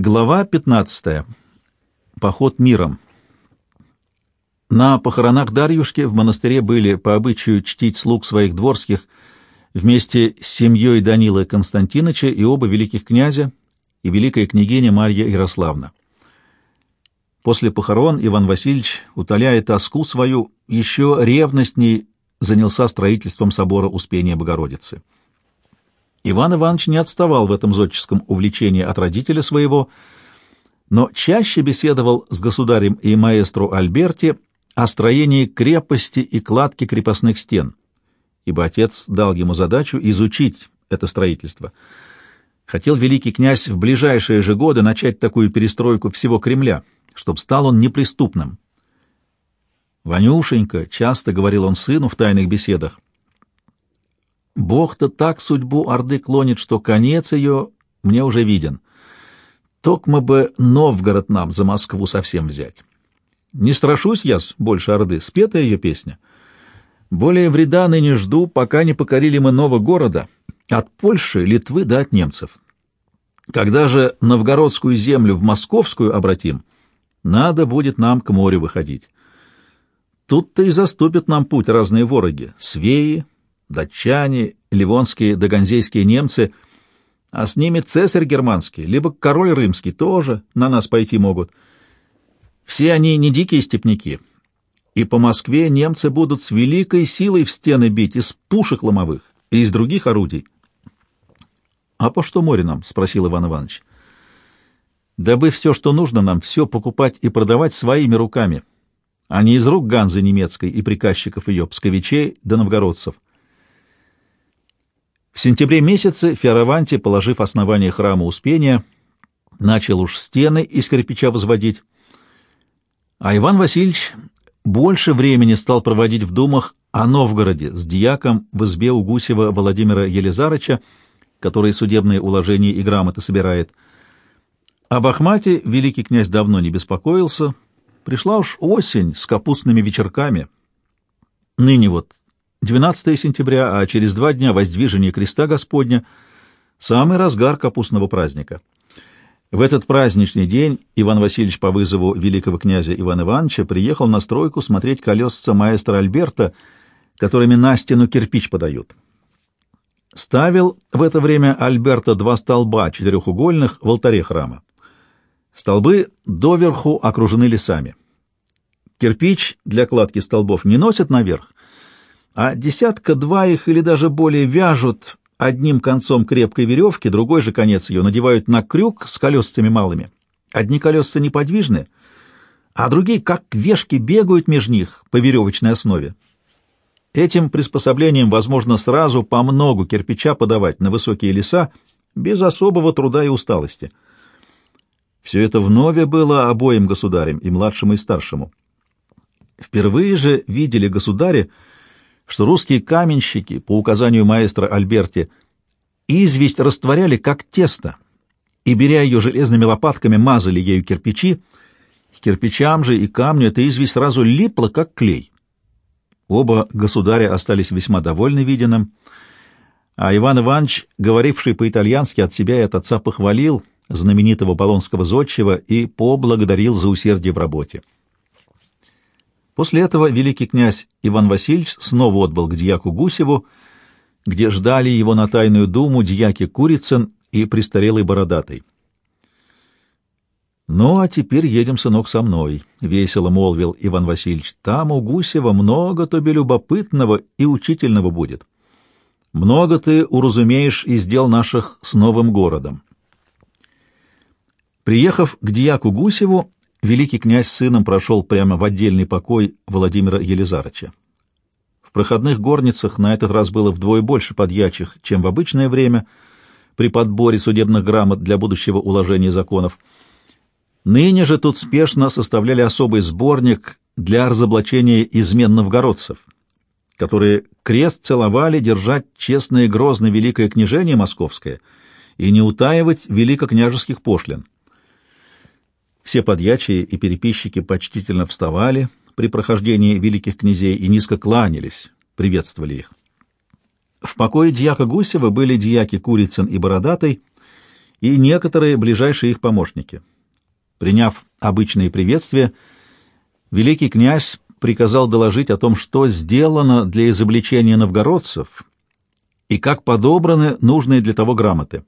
Глава 15. Поход миром. На похоронах Дарьюшки в монастыре были по обычаю чтить слуг своих дворских вместе с семьей Данила Константиновича и оба великих князя и великая княгиня Марья Ярославна. После похорон Иван Васильевич, утоляя тоску свою, еще ревностней занялся строительством собора Успения Богородицы. Иван Иванович не отставал в этом зодческом увлечении от родителя своего, но чаще беседовал с государем и маэстро Альберти о строении крепости и кладке крепостных стен, ибо отец дал ему задачу изучить это строительство. Хотел великий князь в ближайшие же годы начать такую перестройку всего Кремля, чтобы стал он неприступным. «Ванюшенька», — часто говорил он сыну в тайных беседах, Бог-то так судьбу Орды клонит, что конец ее мне уже виден. Токмо бы Новгород нам за Москву совсем взять. Не страшусь я больше Орды, спета ее песня. Более вреда ныне жду, пока не покорили мы нового города, от Польши, Литвы да от немцев. Когда же новгородскую землю в московскую обратим, надо будет нам к морю выходить. Тут-то и заступят нам путь разные вороги — свеи, датчане, ливонские да ганзейские немцы, а с ними цесарь германский, либо король римский тоже на нас пойти могут. Все они не дикие степняки, и по Москве немцы будут с великой силой в стены бить из пушек ломовых и из других орудий. — А по что море нам? — спросил Иван Иванович. — Дабы все, что нужно нам, все покупать и продавать своими руками, а не из рук Ганзы немецкой и приказчиков ее, псковичей да новгородцев. — в сентябре месяце Фиараванти, положив основание храма Успения, начал уж стены из кирпича возводить, а Иван Васильевич больше времени стал проводить в думах о Новгороде с дьяком в избе у Гусева Владимира Елизарыча, который судебные уложения и грамоты собирает. Об Ахмате великий князь давно не беспокоился. Пришла уж осень с капустными вечерками. Ныне вот 12 сентября, а через два дня воздвижение креста Господня — самый разгар капустного праздника. В этот праздничный день Иван Васильевич по вызову великого князя Ивана Ивановича приехал на стройку смотреть колесца маэстро Альберта, которыми на стену кирпич подают. Ставил в это время Альберта два столба четырехугольных в алтаре храма. Столбы доверху окружены лесами. Кирпич для кладки столбов не носят наверх, а десятка-два их или даже более вяжут одним концом крепкой веревки, другой же конец ее надевают на крюк с колесцами малыми. Одни колеса неподвижны, а другие, как вешки, бегают между них по веревочной основе. Этим приспособлением возможно сразу по многу кирпича подавать на высокие леса без особого труда и усталости. Все это вновь было обоим государям, и младшему, и старшему. Впервые же видели государи, что русские каменщики, по указанию маэстро Альберти, известь растворяли как тесто, и, беря ее железными лопатками, мазали ею кирпичи, кирпичам же и камню эта известь сразу липла, как клей. Оба государя остались весьма довольны виденным, а Иван Иванович, говоривший по-итальянски от себя и от отца, похвалил знаменитого болонского зодчего и поблагодарил за усердие в работе. После этого великий князь Иван Васильевич снова отбыл к дьяку Гусеву, где ждали его на тайную думу дьяки Курицын и престарелый Бородатый. «Ну, а теперь едем, сынок, со мной», — весело молвил Иван Васильевич. «Там у Гусева много тобе любопытного и учительного будет. Много ты уразумеешь из дел наших с новым городом». Приехав к дьяку Гусеву, великий князь с сыном прошел прямо в отдельный покой Владимира Елизарыча. В проходных горницах на этот раз было вдвое больше подьячих, чем в обычное время при подборе судебных грамот для будущего уложения законов. Ныне же тут спешно составляли особый сборник для разоблачения измен новгородцев, которые крест целовали держать честное и грозное великое княжение московское и не утаивать великокняжеских пошлин. Все подьячие и переписчики почтительно вставали при прохождении великих князей и низко кланялись, приветствовали их. В покое дьяка Гусева были дьяки Курицын и Бородатый и некоторые ближайшие их помощники. Приняв обычные приветствия, великий князь приказал доложить о том, что сделано для изобличения новгородцев и как подобраны нужные для того грамоты.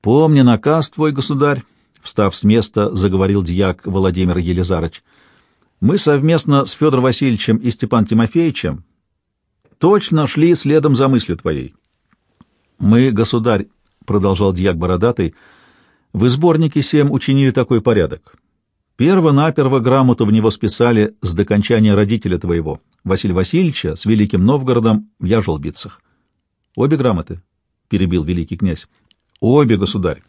«Помни наказ твой, государь», — встав с места, заговорил дьяк Владимир Елизарыч, — «мы совместно с Федором Васильевичем и Степан Тимофеевичем точно шли следом за мыслью твоей». «Мы, государь», — продолжал дьяк Бородатый, — «в сборнике семь учинили такой порядок. Перво-наперво грамоту в него списали с докончания родителя твоего, Василия Васильевича, с Великим Новгородом в Яжелбицах. Обе грамоты, — перебил великий князь. Обе, государь.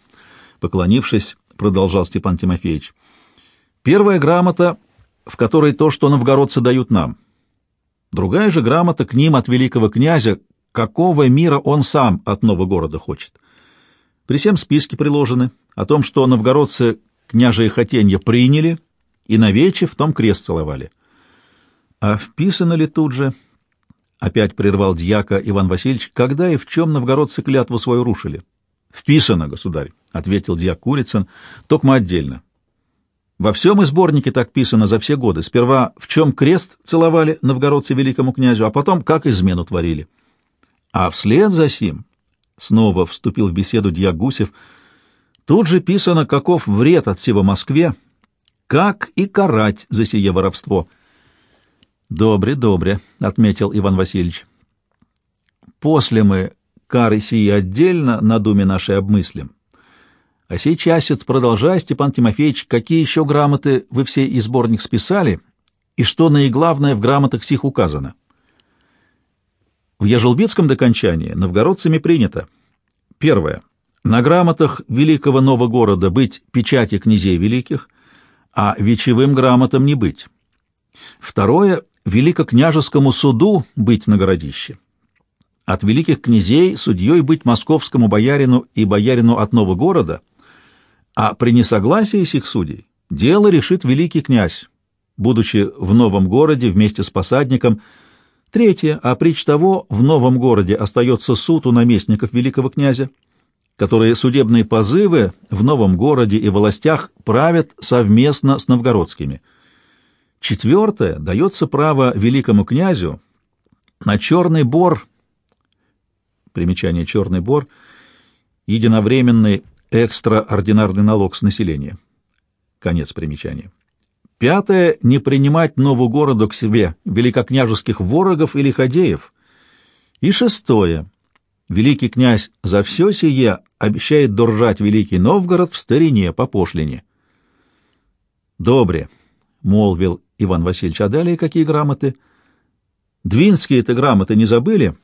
Поклонившись, продолжал Степан Тимофеевич. Первая грамота, в которой то, что новгородцы дают нам. Другая же грамота к ним от великого князя, какого мира он сам от нового города хочет. При всем списке приложены о том, что новгородцы княжие хотенья приняли и навече в том крест целовали. А вписано ли тут же, опять прервал дьяка Иван Васильевич, когда и в чем новгородцы клятву свою рушили? Вписано, государь, ответил дьяк Курицын, токмо отдельно. Во всем и сборнике так писано за все годы. Сперва в чем крест целовали новгородцы великому князю, а потом как измену творили. А вслед за сим снова вступил в беседу дьяк Гусев — Тут же писано, каков вред от всего Москве, как и карать за сие воровство. «Добре, добре», — отметил Иван Васильевич. «После мы кары сии отдельно на думе нашей обмыслим. А сейчас продолжай, Степан Тимофеевич, какие еще грамоты вы все из сборник списали, и что наиглавное в грамотах сих указано?» В Ежелбицком докончании новгородцами принято. Первое — на грамотах великого нового города быть печати князей великих, а вечевым грамотам не быть. Второе — великокняжескому суду быть на городище. От великих князей судьей быть московскому боярину и боярину от нового города, а при несогласии сих судей дело решит великий князь, будучи в новом городе вместе с посадником. Третье, а прич того в новом городе остается суд у наместников великого князя, которые судебные позывы в новом городе и властях правят совместно с новгородскими. Четвертое, дается право великому князю на черный бор, примечание черный бор, единовременный экстраординарный налог с населения. Конец примечания. Пятое, не принимать нову городу к себе великокняжеских ворогов или ходеев. И шестое, великий князь за все сие обещает доржать Великий Новгород в старине по пошлине. «Добре», — молвил Иван Васильевич, — «а далее какие грамоты?» «Двинские-то грамоты не забыли?»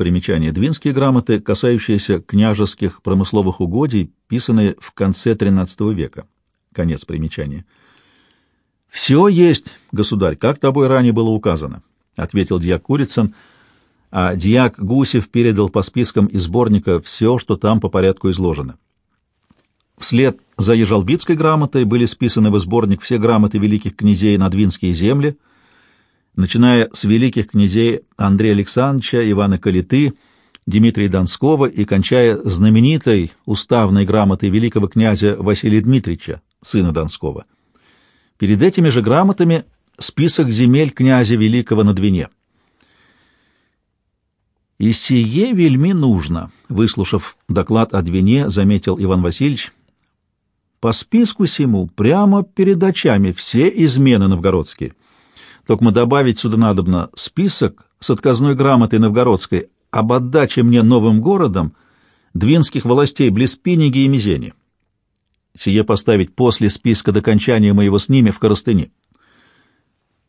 Примечание. Двинские грамоты, касающиеся княжеских промысловых угодий, писанные в конце XIII века. Конец примечания. «Все есть, государь, как тобой ранее было указано», — ответил дьяк Курицын, — а дьяк Гусев передал по спискам из сборника все, что там по порядку изложено. Вслед за Ежалбитской грамотой были списаны в сборник все грамоты великих князей на Двинские земли, начиная с великих князей Андрея Александровича, Ивана Калиты, Дмитрия Донского и кончая знаменитой уставной грамотой великого князя Василия Дмитриевича, сына Донского. Перед этими же грамотами список земель князя Великого на Двине — «И сие вельми нужно», — выслушав доклад о Двине, заметил Иван Васильевич. «По списку сему прямо перед очами все измены новгородские. Только добавить сюда надобно список с отказной грамотой новгородской об отдаче мне новым городом двинских властей близ Пиниги и Мизени. Сие поставить после списка до кончания моего с ними в Коростыне.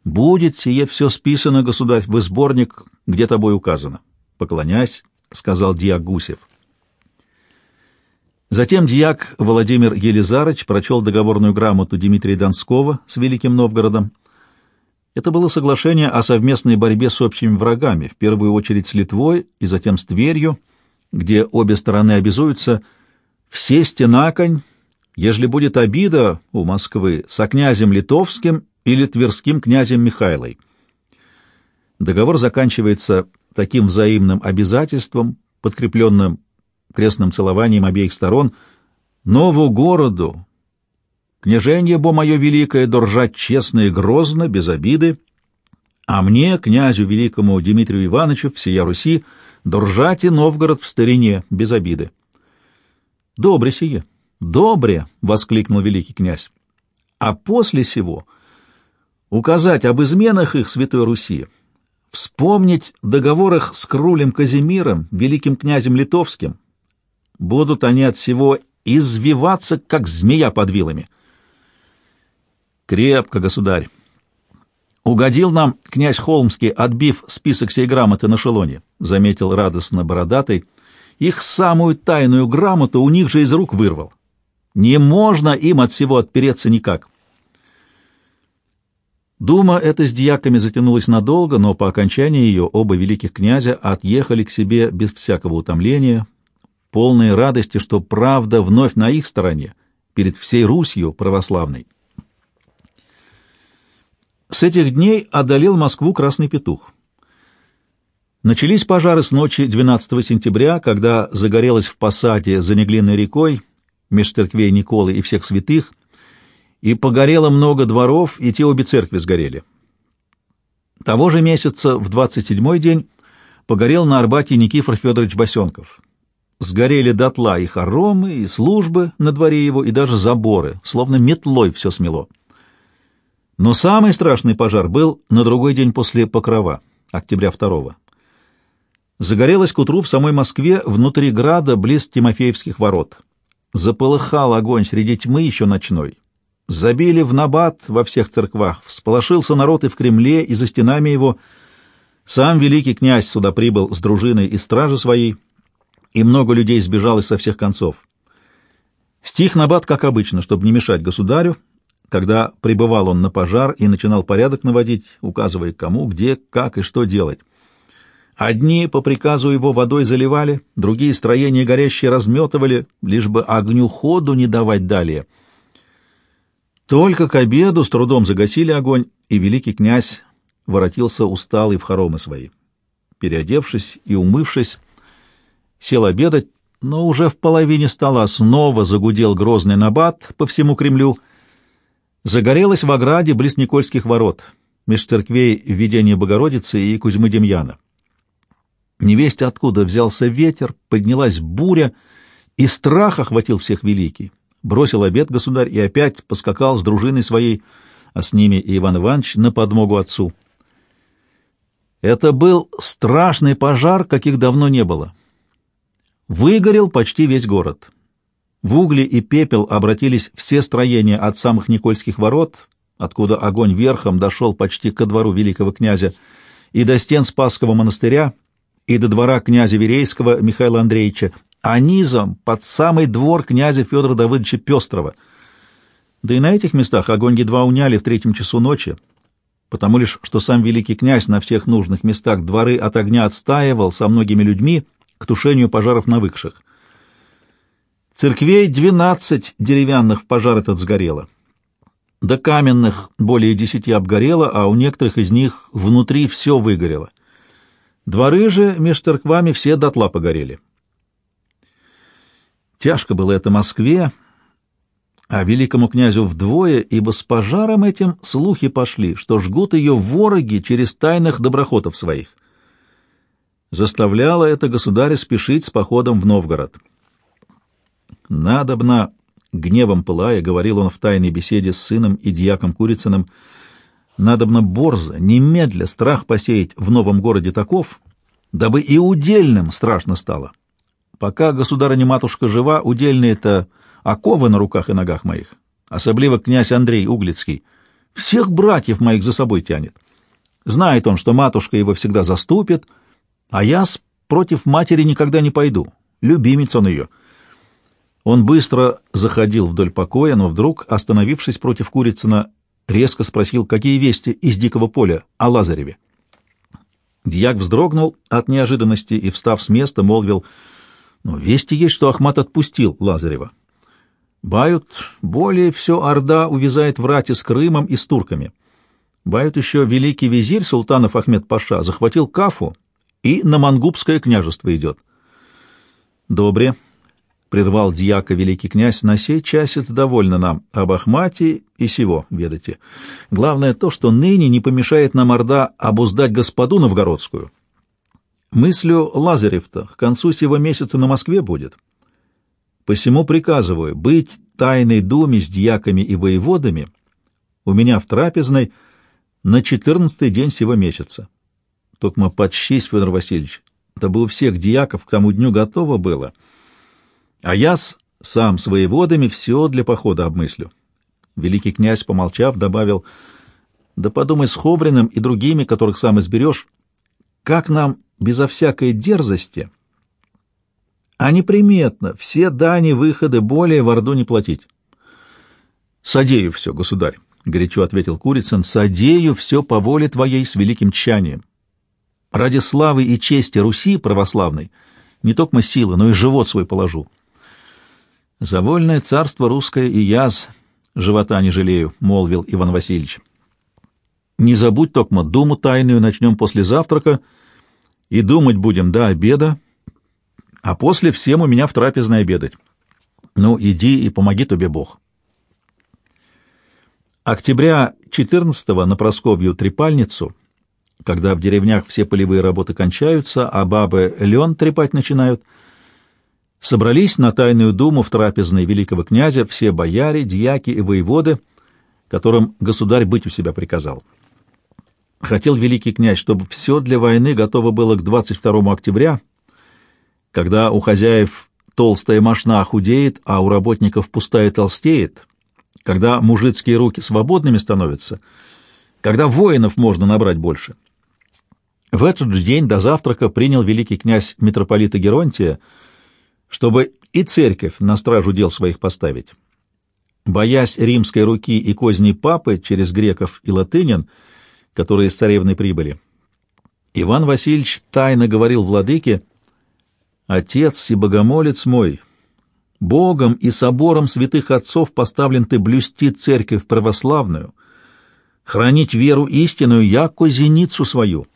Будет сие все списано, государь, в сборник, где тобой указано поклонясь, сказал дьяк Гусев. Затем дьяк Владимир Елизарыч прочел договорную грамоту Дмитрия Донского с Великим Новгородом. Это было соглашение о совместной борьбе с общими врагами, в первую очередь с Литвой и затем с Тверью, где обе стороны обязуются все стенаконь, ежели будет обида у Москвы со князем литовским или тверским князем Михайлой. Договор заканчивается таким взаимным обязательством, подкрепленным крестным целованием обеих сторон, «Нову городу, княженье бо мое великое, доржать честно и грозно, без обиды, а мне, князю великому Дмитрию Ивановичу, всея Руси, доржать и Новгород в старине, без обиды». «Добре сие, добре!» — воскликнул великий князь. «А после сего указать об изменах их Святой Руси, вспомнить договорах с Крулем Казимиром, великим князем литовским. Будут они от всего извиваться, как змея под вилами. Крепко, государь. Угодил нам князь Холмский, отбив список сей грамоты на шелоне, заметил радостно бородатый. Их самую тайную грамоту у них же из рук вырвал. Не можно им от всего отпереться никак. Дума эта с дьяками затянулась надолго, но по окончании ее оба великих князя отъехали к себе без всякого утомления, полные радости, что правда вновь на их стороне, перед всей Русью православной. С этих дней одолел Москву красный петух. Начались пожары с ночи 12 сентября, когда загорелась в посаде за Неглинной рекой, меж церквей Николы и всех святых, и погорело много дворов, и те обе церкви сгорели. Того же месяца, в двадцать седьмой день, погорел на Арбате Никифор Федорович Босенков. Сгорели дотла и хоромы, и службы на дворе его, и даже заборы, словно метлой все смело. Но самый страшный пожар был на другой день после Покрова, октября второго. Загорелось к утру в самой Москве внутри града близ Тимофеевских ворот. Заполыхал огонь среди тьмы еще ночной. Забили в набат во всех церквах, всполошился народ и в Кремле, и за стенами его. Сам великий князь сюда прибыл с дружиной и стражи своей, и много людей сбежалось со всех концов. Стих набат, как обычно, чтобы не мешать государю, когда прибывал он на пожар и начинал порядок наводить, указывая кому, где, как и что делать. Одни по приказу его водой заливали, другие строения горящие разметывали, лишь бы огню ходу не давать далее — только к обеду с трудом загасили огонь, и великий князь воротился усталый в хоромы свои. Переодевшись и умывшись, сел обедать, но уже в половине стола снова загудел грозный набат по всему Кремлю. Загорелось в ограде близ Никольских ворот, меж церквей Введения Богородицы и Кузьмы Демьяна. Невесть откуда взялся ветер, поднялась буря, и страх охватил всех великий бросил обед государь и опять поскакал с дружиной своей, а с ними и Иван Иванович на подмогу отцу. Это был страшный пожар, каких давно не было. Выгорел почти весь город. В угли и пепел обратились все строения от самых Никольских ворот, откуда огонь верхом дошел почти ко двору великого князя, и до стен Спасского монастыря, и до двора князя Верейского Михаила Андреевича, а низом под самый двор князя Федора Давыдовича Пестрова. Да и на этих местах огонь едва уняли в третьем часу ночи, потому лишь, что сам великий князь на всех нужных местах дворы от огня отстаивал со многими людьми к тушению пожаров навыкших. Церквей двенадцать деревянных в пожар этот сгорело. До каменных более десяти обгорело, а у некоторых из них внутри все выгорело. Дворы же меж церквами все дотла погорели. Тяжко было это Москве, а великому князю вдвое, ибо с пожаром этим слухи пошли, что жгут ее вороги через тайных доброхотов своих. Заставляло это государя спешить с походом в Новгород. «Надобно», — гневом пылая, говорил он в тайной беседе с сыном и дьяком Курицыным, «надобно борзо, немедля страх посеять в новом городе таков, дабы и удельным страшно стало». Пока государыня-матушка жива, удельные-то оковы на руках и ногах моих, особливо князь Андрей Углицкий, всех братьев моих за собой тянет. Знает он, что матушка его всегда заступит, а я против матери никогда не пойду. Любимец он ее. Он быстро заходил вдоль покоя, но вдруг, остановившись против Курицына, резко спросил, какие вести из дикого поля о Лазареве. Дьяк вздрогнул от неожиданности и, встав с места, молвил — но вести есть, что Ахмат отпустил Лазарева. Бают, более все Орда увязает в рате с Крымом и с турками. Бают еще великий визирь султанов Ахмед Паша захватил Кафу и на Мангубское княжество идет. Добре, — прервал дьяка великий князь, — на сей часец довольно нам об Ахмате и сего, ведайте. Главное то, что ныне не помешает нам Орда обуздать господу новгородскую. Мыслю Лазарев-то к концу сего месяца на Москве будет. Посему приказываю быть тайной думе с дьяками и воеводами у меня в трапезной на четырнадцатый день сего месяца. Токма подщись, Федор Васильевич, дабы у всех дьяков к тому дню готово было. А я с, сам с воеводами все для похода обмыслю. Великий князь, помолчав, добавил, да подумай с Ховриным и другими, которых сам изберешь, как нам безо всякой дерзости, а неприметно все дани, выходы более в Орду не платить. Садею все, государь, — горячо ответил Курицын, — садею все по воле твоей с великим тчанием. Ради славы и чести Руси православной не только силы, но и живот свой положу. За вольное царство русское и яз живота не жалею, — молвил Иван Васильевич. Не забудь, Токма, думу тайную начнем после завтрака, и думать будем до обеда, а после всем у меня в трапезной обедать. Ну, иди и помоги тебе Бог. Октября 14-го на Просковью Трепальницу когда в деревнях все полевые работы кончаются, а бабы лен трепать начинают, собрались на тайную думу в трапезной великого князя все бояре, дьяки и воеводы, которым государь быть у себя приказал. Хотел великий князь, чтобы все для войны готово было к 22 октября, когда у хозяев толстая мошна худеет, а у работников пустая толстеет, когда мужицкие руки свободными становятся, когда воинов можно набрать больше. В этот же день до завтрака принял великий князь митрополита Геронтия, чтобы и церковь на стражу дел своих поставить. Боясь римской руки и козней папы через греков и латынин, которые с царевной прибыли, Иван Васильевич тайно говорил владыке, «Отец и богомолец мой, Богом и собором святых отцов поставлен ты блюсти церковь православную, хранить веру истинную, яко зеницу свою».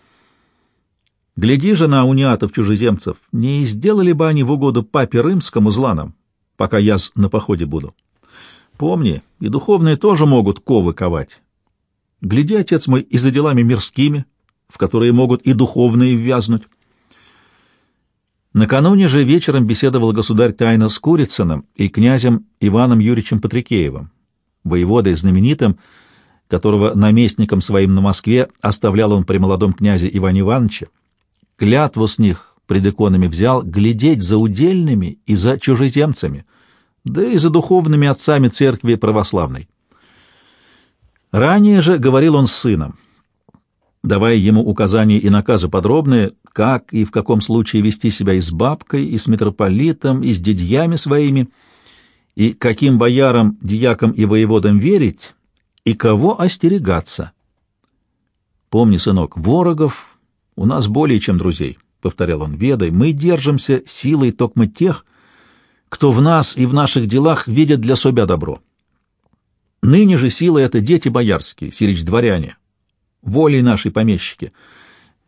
Гляди же на униатов-чужеземцев, не сделали бы они в угоду папе римскому зланом, пока я на походе буду. Помни, и духовные тоже могут ковы ковать. Гляди, отец мой, и за делами мирскими, в которые могут и духовные ввязнуть. Накануне же вечером беседовал государь тайно с Курицыным и князем Иваном Юрьевичем Патрикеевым, воеводой знаменитым, которого наместником своим на Москве оставлял он при молодом князе Иване Ивановиче, клятву с них пред иконами взял глядеть за удельными и за чужеземцами, да и за духовными отцами церкви православной. Ранее же говорил он с сыном, давая ему указания и наказы подробные, как и в каком случае вести себя и с бабкой, и с митрополитом, и с дядьями своими, и каким боярам, дьякам и воеводам верить, и кого остерегаться. Помни, сынок, ворогов у нас более чем друзей, — повторял он, — ведай, мы держимся силой токмо тех, кто в нас и в наших делах видят для себя добро. Ныне же сила — это дети боярские, сирич дворяне, волей нашей помещики.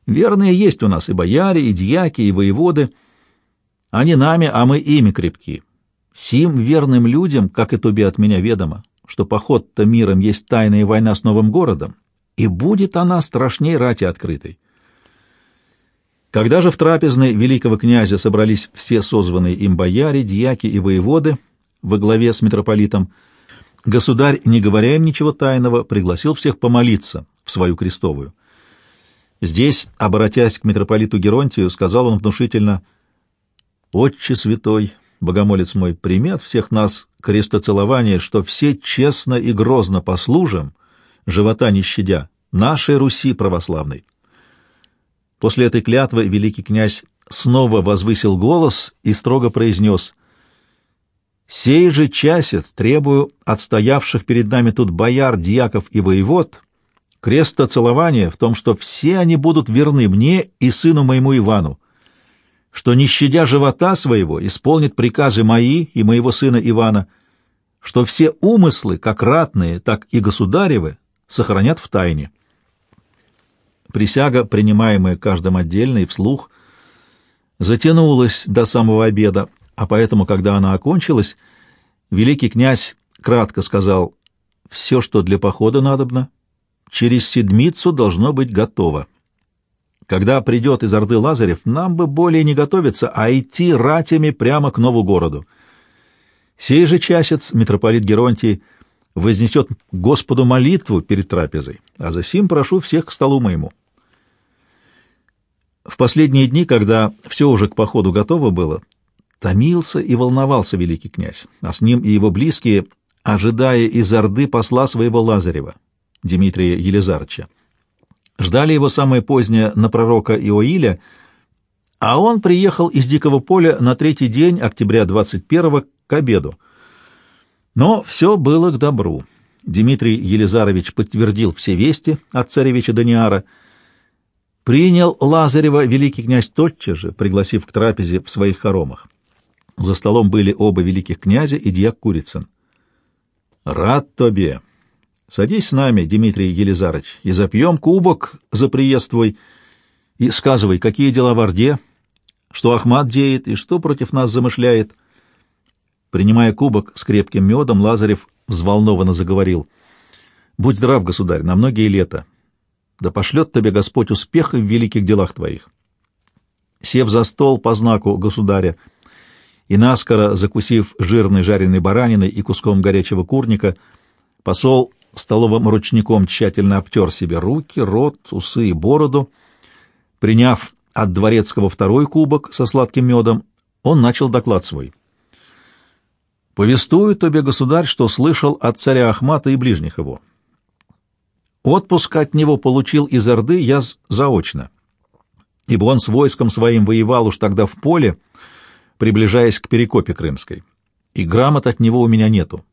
Верные есть у нас и бояре, и дьяки, и воеводы. Они нами, а мы ими крепки. Сим верным людям, как и тебе от меня ведомо, что поход-то миром есть тайная война с новым городом, и будет она страшней рати открытой. Когда же в трапезной великого князя собрались все созванные им бояре, дьяки и воеводы во главе с митрополитом, государь, не говоря им ничего тайного, пригласил всех помолиться в свою крестовую. Здесь, обратясь к митрополиту Геронтию, сказал он внушительно, «Отче святой, богомолец мой, прими от всех нас крестоцелование, что все честно и грозно послужим, живота не щадя, нашей Руси православной». После этой клятвы великий князь снова возвысил голос и строго произнес «Сей же часец требую отстоявших перед нами тут бояр, дьяков и воевод креста целования в том, что все они будут верны мне и сыну моему Ивану, что, не щадя живота своего, исполнит приказы мои и моего сына Ивана, что все умыслы, как ратные, так и государевы, сохранят в тайне». Присяга, принимаемая каждым отдельно и вслух, затянулась до самого обеда, а поэтому, когда она окончилась, великий князь кратко сказал «Все, что для похода надобно, через седмицу должно быть готово. Когда придет из Орды Лазарев, нам бы более не готовиться, а идти ратями прямо к нову городу. Сей же часец митрополит Геронтий вознесет Господу молитву перед трапезой, а за сим прошу всех к столу моему». В последние дни, когда все уже к походу готово было, томился и волновался великий князь, а с ним и его близкие, ожидая из Орды посла своего Лазарева, Дмитрия Елизарча. Ждали его самое позднее на пророка Иоиля, а он приехал из Дикого поля на третий день октября 21-го к обеду. Но все было к добру. Дмитрий Елизарович подтвердил все вести от царевича Даниара — Принял Лазарева великий князь тотчас же, пригласив к трапезе в своих хоромах. За столом были оба великих князя и дьяк Курицын. «Рад тебе! Садись с нами, Дмитрий Елизарович, и запьем кубок за приезд твой, и сказывай, какие дела в Орде, что Ахмат деет и что против нас замышляет». Принимая кубок с крепким медом, Лазарев взволнованно заговорил. «Будь здрав, государь, на многие лета да пошлет тебе Господь успех в великих делах твоих. Сев за стол по знаку государя и наскоро закусив жирной жареной бараниной и куском горячего курника, посол столовым ручником тщательно обтер себе руки, рот, усы и бороду. Приняв от дворецкого второй кубок со сладким медом, он начал доклад свой. «Повествую тебе, государь, что слышал от царя Ахмата и ближних его». Отпуск от него получил из Орды я заочно, ибо он с войском своим воевал уж тогда в поле, приближаясь к Перекопе Крымской, и грамот от него у меня нету.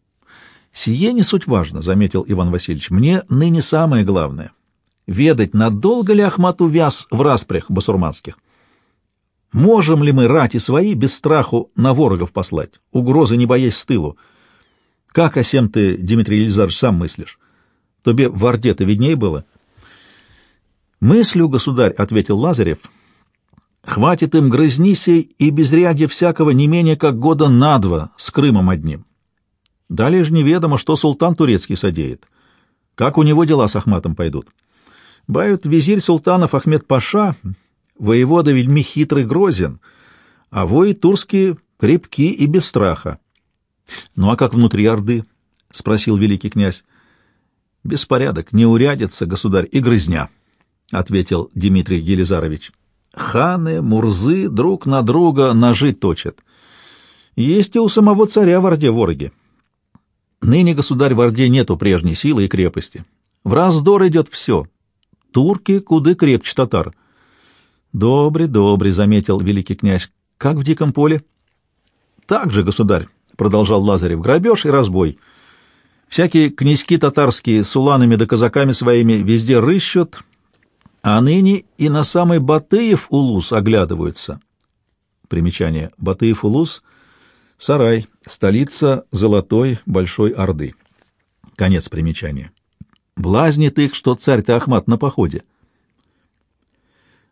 «Сие не суть важно», — заметил Иван Васильевич, — «мне ныне самое главное — ведать, надолго ли Ахмат увяз в распрях басурманских. Можем ли мы рати свои без страху на ворогов послать, угрозы не боясь с тылу? Как о сем ты, Дмитрий Елизарович, сам мыслишь?» Тебе в Орде-то видней было? Мыслю, государь, — ответил Лазарев, — хватит им грызни сей и безрядья всякого не менее как года на два с Крымом одним. Далее же неведомо, что султан турецкий содеет. Как у него дела с Ахматом пойдут? Бают визирь султанов Ахмед Паша, воевода вельми хитрый грозен, а вои турские крепки и без страха. — Ну а как внутри Орды? — спросил великий князь. Беспорядок, неурядица, государь, и грызня, — ответил Дмитрий Елизарович. Ханы, мурзы друг на друга ножи точат. Есть и у самого царя в Орде вороги. Ныне, государь, в Орде нету прежней силы и крепости. В раздор идет все. Турки куды крепче татар. Добрый, добрый, — заметил великий князь. Как в диком поле? Так же, государь, — продолжал Лазарев, — грабеж и разбой — Всякие князьки татарские с уланами да казаками своими везде рыщут, а ныне и на самый Батыев улус оглядываются. Примечание. Батыев улус — сарай, столица Золотой Большой Орды. Конец примечания. Блазнит их, что царь-то Ахмат на походе.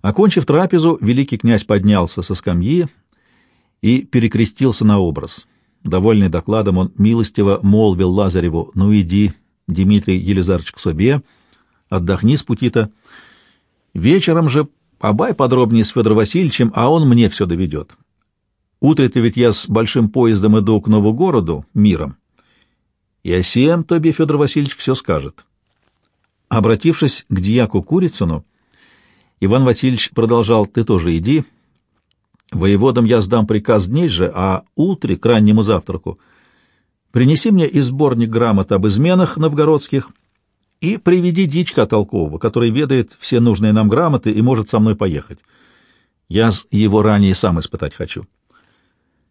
Окончив трапезу, великий князь поднялся со скамьи и перекрестился на образ — Довольный докладом, он милостиво молвил Лазареву, «Ну иди, Дмитрий Елизарович, к себе, отдохни с пути-то. Вечером же побай подробнее с Федором Васильевичем, а он мне все доведет. Утро-то ведь я с большим поездом иду к новому городу, миром. И о сем тебе Федор Васильевич все скажет». Обратившись к дьяку Курицыну, Иван Васильевич продолжал, «Ты тоже иди, — Воеводам я сдам приказ дней же, а утре, к раннему завтраку, принеси мне и сборник грамот об изменах новгородских и приведи дичка толкового, который ведает все нужные нам грамоты и может со мной поехать. Я его ранее сам испытать хочу».